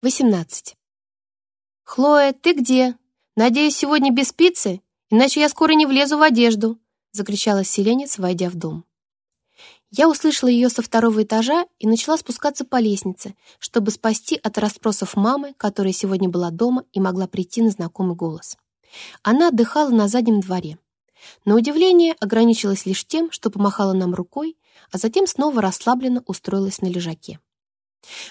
18. «Хлоя, ты где? Надеюсь, сегодня без пиццы, иначе я скоро не влезу в одежду», закричала селенец, войдя в дом. Я услышала ее со второго этажа и начала спускаться по лестнице, чтобы спасти от расспросов мамы, которая сегодня была дома и могла прийти на знакомый голос. Она отдыхала на заднем дворе. На удивление ограничилась лишь тем, что помахала нам рукой, а затем снова расслабленно устроилась на лежаке.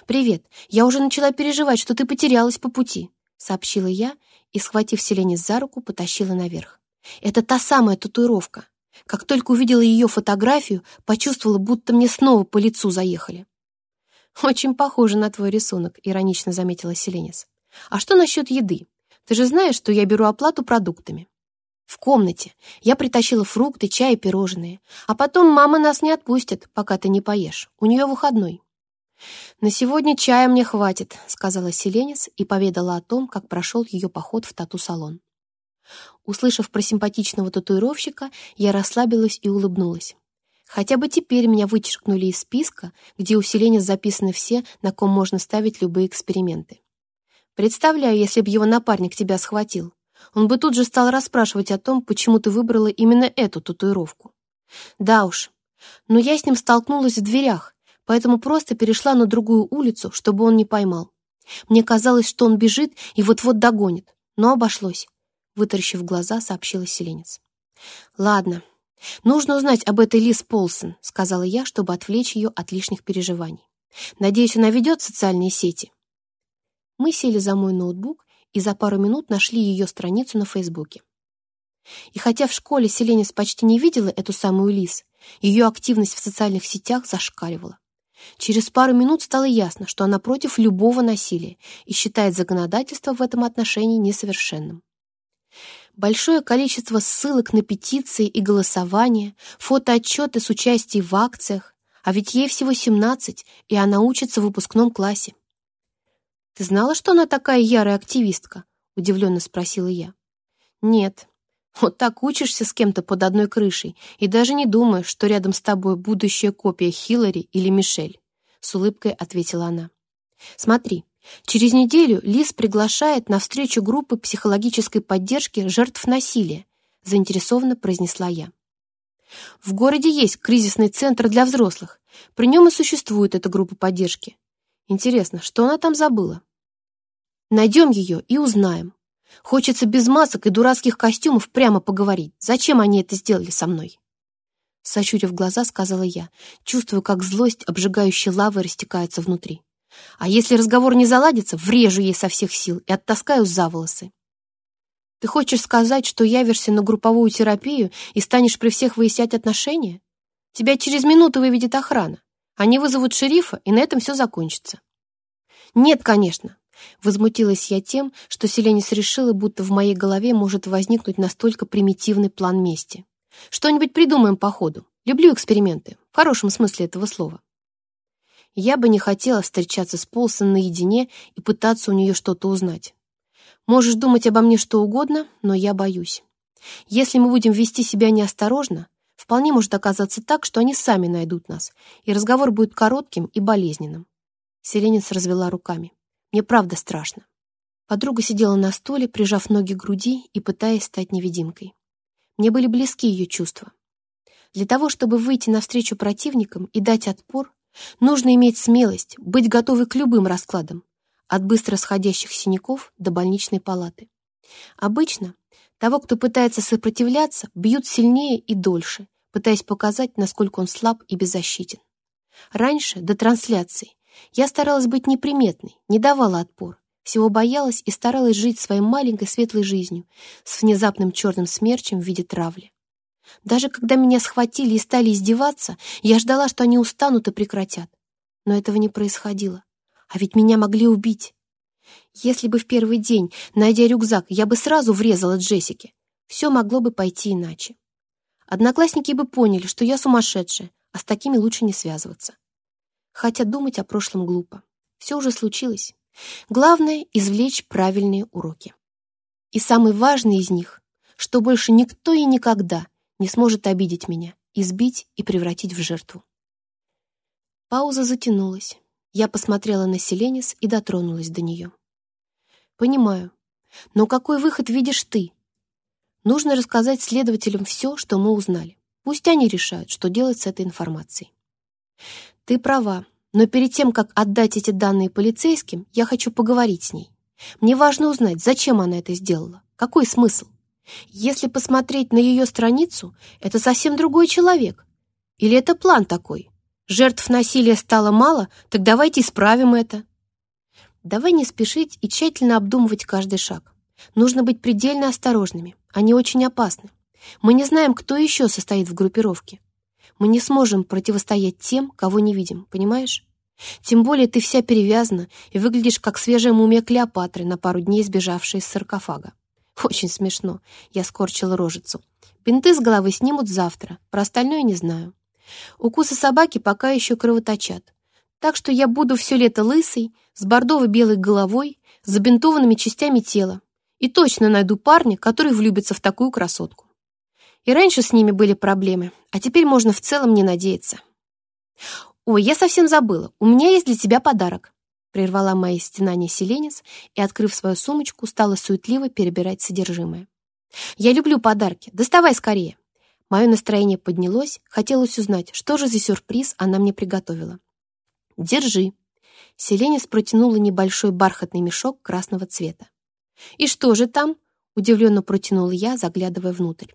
«Привет, я уже начала переживать, что ты потерялась по пути», — сообщила я и, схватив Селене за руку, потащила наверх. «Это та самая татуировка. Как только увидела ее фотографию, почувствовала, будто мне снова по лицу заехали». «Очень похоже на твой рисунок», — иронично заметила Селенис. «А что насчет еды? Ты же знаешь, что я беру оплату продуктами». «В комнате. Я притащила фрукты, чай и пирожные. А потом мама нас не отпустит, пока ты не поешь. У нее выходной». «На сегодня чая мне хватит», — сказала Селенис и поведала о том, как прошел ее поход в тату-салон. Услышав про симпатичного татуировщика, я расслабилась и улыбнулась. Хотя бы теперь меня вычеркнули из списка, где у Селенис записаны все, на ком можно ставить любые эксперименты. Представляю, если бы его напарник тебя схватил. Он бы тут же стал расспрашивать о том, почему ты выбрала именно эту татуировку. Да уж, но я с ним столкнулась в дверях, поэтому просто перешла на другую улицу, чтобы он не поймал. Мне казалось, что он бежит и вот-вот догонит, но обошлось, — вытаращив глаза, сообщила селенец. «Ладно, нужно узнать об этой Лиз Полсон», — сказала я, чтобы отвлечь ее от лишних переживаний. «Надеюсь, она ведет социальные сети?» Мы сели за мой ноутбук и за пару минут нашли ее страницу на Фейсбуке. И хотя в школе Селенец почти не видела эту самую Лиз, ее активность в социальных сетях зашкаливала. Через пару минут стало ясно, что она против любого насилия и считает законодательство в этом отношении несовершенным. Большое количество ссылок на петиции и голосования, фотоотчеты с участием в акциях, а ведь ей всего 17, и она учится в выпускном классе. «Ты знала, что она такая ярая активистка?» — удивленно спросила я. «Нет, вот так учишься с кем-то под одной крышей и даже не думаешь, что рядом с тобой будущая копия Хиллари или Мишель», — с улыбкой ответила она. «Смотри, через неделю Лиз приглашает на встречу группы психологической поддержки жертв насилия», — заинтересованно произнесла я. «В городе есть кризисный центр для взрослых. При нем и существует эта группа поддержки. Интересно, что она там забыла?» «Найдем ее и узнаем», Хочется без масок и дурацких костюмов прямо поговорить. Зачем они это сделали со мной? Сочурив глаза, сказала я, чувствую, как злость, обжигающая лавы, растекается внутри. А если разговор не заладится, врежу ей со всех сил и оттаскаю за волосы. Ты хочешь сказать, что явишься на групповую терапию и станешь при всех выяснять отношения? Тебя через минуту выведет охрана. Они вызовут шерифа, и на этом все закончится. Нет, конечно, Возмутилась я тем, что Селенис решила, будто в моей голове может возникнуть настолько примитивный план мести. «Что-нибудь придумаем по ходу. Люблю эксперименты. В хорошем смысле этого слова». Я бы не хотела встречаться с Полсон наедине и пытаться у нее что-то узнать. Можешь думать обо мне что угодно, но я боюсь. Если мы будем вести себя неосторожно, вполне может оказаться так, что они сами найдут нас, и разговор будет коротким и болезненным. Селенец развела руками. Мне правда страшно». Подруга сидела на стуле, прижав ноги к груди и пытаясь стать невидимкой. Мне были близки ее чувства. Для того, чтобы выйти навстречу противникам и дать отпор, нужно иметь смелость, быть готовой к любым раскладам, от быстро сходящих синяков до больничной палаты. Обычно того, кто пытается сопротивляться, бьют сильнее и дольше, пытаясь показать, насколько он слаб и беззащитен. Раньше, до трансляций, я старалась быть неприметной, не давала отпор. Всего боялась и старалась жить своей маленькой светлой жизнью с внезапным черным смерчем в виде травли. Даже когда меня схватили и стали издеваться, я ждала, что они устанут и прекратят. Но этого не происходило. А ведь меня могли убить. Если бы в первый день, найдя рюкзак, я бы сразу врезала Джессике, все могло бы пойти иначе. Одноклассники бы поняли, что я сумасшедшая, а с такими лучше не связываться хотя думать о прошлом глупо. Все уже случилось. Главное — извлечь правильные уроки. И самый важный из них, что больше никто и никогда не сможет обидеть меня, избить и превратить в жертву. Пауза затянулась. Я посмотрела на Селенис и дотронулась до нее. «Понимаю. Но какой выход видишь ты? Нужно рассказать следователям все, что мы узнали. Пусть они решают, что делать с этой информацией». «Ты права, но перед тем, как отдать эти данные полицейским, я хочу поговорить с ней. Мне важно узнать, зачем она это сделала, какой смысл. Если посмотреть на ее страницу, это совсем другой человек. Или это план такой? Жертв насилия стало мало, так давайте исправим это». Давай не спешить и тщательно обдумывать каждый шаг. Нужно быть предельно осторожными, они очень опасны. Мы не знаем, кто еще состоит в группировке. Мы не сможем противостоять тем, кого не видим, понимаешь? Тем более ты вся перевязана и выглядишь как свежая мумия Клеопатры на пару дней сбежавшая из саркофага. Очень смешно. Я скорчила рожицу. Бинты с головы снимут завтра, про остальное не знаю. Укусы собаки пока еще кровоточат. Так что я буду все лето лысой, с бордово-белой головой, с забинтованными частями тела. И точно найду парня, который влюбится в такую красотку. И раньше с ними были проблемы, а теперь можно в целом не надеяться. «Ой, я совсем забыла, у меня есть для тебя подарок», прервала мои стенания Селенис и, открыв свою сумочку, стала суетливо перебирать содержимое. «Я люблю подарки, доставай скорее». Мое настроение поднялось, хотелось узнать, что же за сюрприз она мне приготовила. «Держи». Селенис протянула небольшой бархатный мешок красного цвета. «И что же там?» — удивленно протянула я, заглядывая внутрь.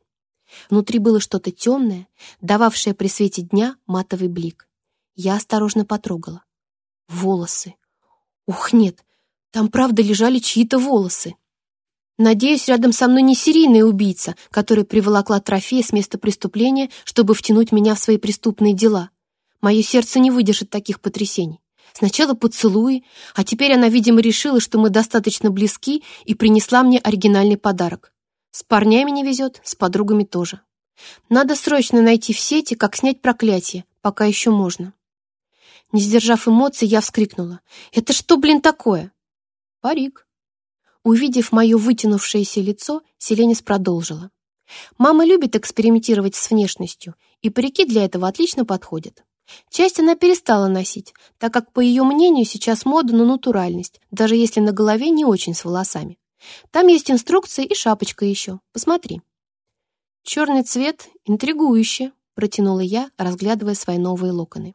Внутри было что-то темное, дававшее при свете дня матовый блик. Я осторожно потрогала. Волосы. Ух, нет, там правда лежали чьи-то волосы. Надеюсь, рядом со мной не серийный убийца, который приволокла трофеи с места преступления, чтобы втянуть меня в свои преступные дела. Мое сердце не выдержит таких потрясений. Сначала поцелуй, а теперь она, видимо, решила, что мы достаточно близки и принесла мне оригинальный подарок. С парнями не везет, с подругами тоже. Надо срочно найти в сети, как снять проклятие, пока еще можно. Не сдержав эмоций, я вскрикнула. «Это что, блин, такое?» «Парик». Увидев мое вытянувшееся лицо, Селенис продолжила. «Мама любит экспериментировать с внешностью, и парики для этого отлично подходят. Часть она перестала носить, так как, по ее мнению, сейчас мода на натуральность, даже если на голове не очень с волосами. Там есть инструкция и шапочка еще. Посмотри». «Черный цвет интригующе», — протянула я, разглядывая свои новые локоны.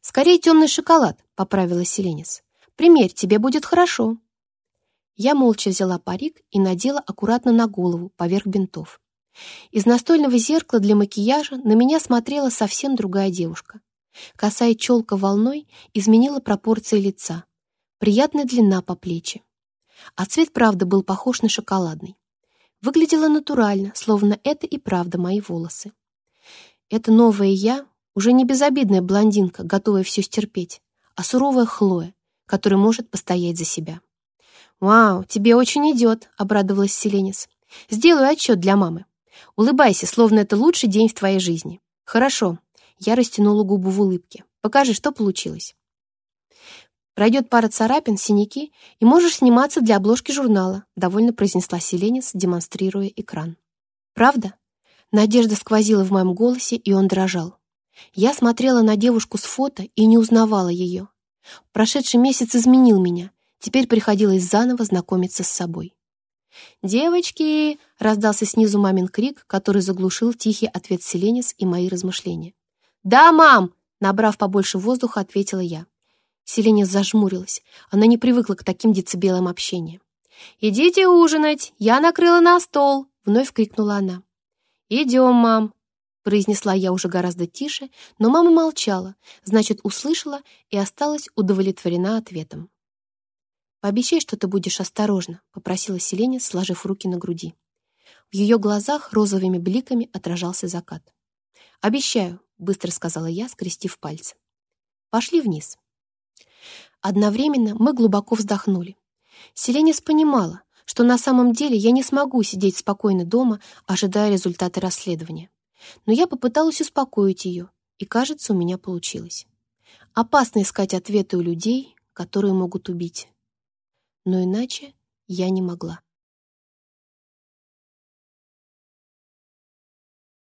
«Скорее темный шоколад», — поправила Селенис. «Примерь, тебе будет хорошо». Я молча взяла парик и надела аккуратно на голову, поверх бинтов. Из настольного зеркала для макияжа на меня смотрела совсем другая девушка. Косая челка волной изменила пропорции лица. Приятная длина по плечи. А цвет, правда, был похож на шоколадный. Выглядело натурально, словно это и правда мои волосы. Это новая я, уже не безобидная блондинка, готовая все стерпеть, а суровая Хлоя, которая может постоять за себя. «Вау, тебе очень идет», — обрадовалась Селенис. «Сделаю отчет для мамы. Улыбайся, словно это лучший день в твоей жизни». «Хорошо». Я растянула губу в улыбке. «Покажи, что получилось». Пройдет пара царапин, синяки, и можешь сниматься для обложки журнала», довольно произнесла Селенец, демонстрируя экран. «Правда?» Надежда сквозила в моем голосе, и он дрожал. Я смотрела на девушку с фото и не узнавала ее. Прошедший месяц изменил меня. Теперь приходилось заново знакомиться с собой. «Девочки!» — раздался снизу мамин крик, который заглушил тихий ответ Селенис и мои размышления. «Да, мам!» — набрав побольше воздуха, ответила я. Селения зажмурилась. Она не привыкла к таким децибелам общения. «Идите ужинать! Я накрыла на стол!» — вновь крикнула она. «Идем, мам!» — произнесла я уже гораздо тише, но мама молчала, значит, услышала и осталась удовлетворена ответом. «Пообещай, что ты будешь осторожна», — попросила Селения, сложив руки на груди. В ее глазах розовыми бликами отражался закат. «Обещаю», — быстро сказала я, скрестив пальцы. «Пошли вниз». Одновременно мы глубоко вздохнули. Селенис понимала, что на самом деле я не смогу сидеть спокойно дома, ожидая результаты расследования. Но я попыталась успокоить ее, и, кажется, у меня получилось. Опасно искать ответы у людей, которые могут убить. Но иначе я не могла.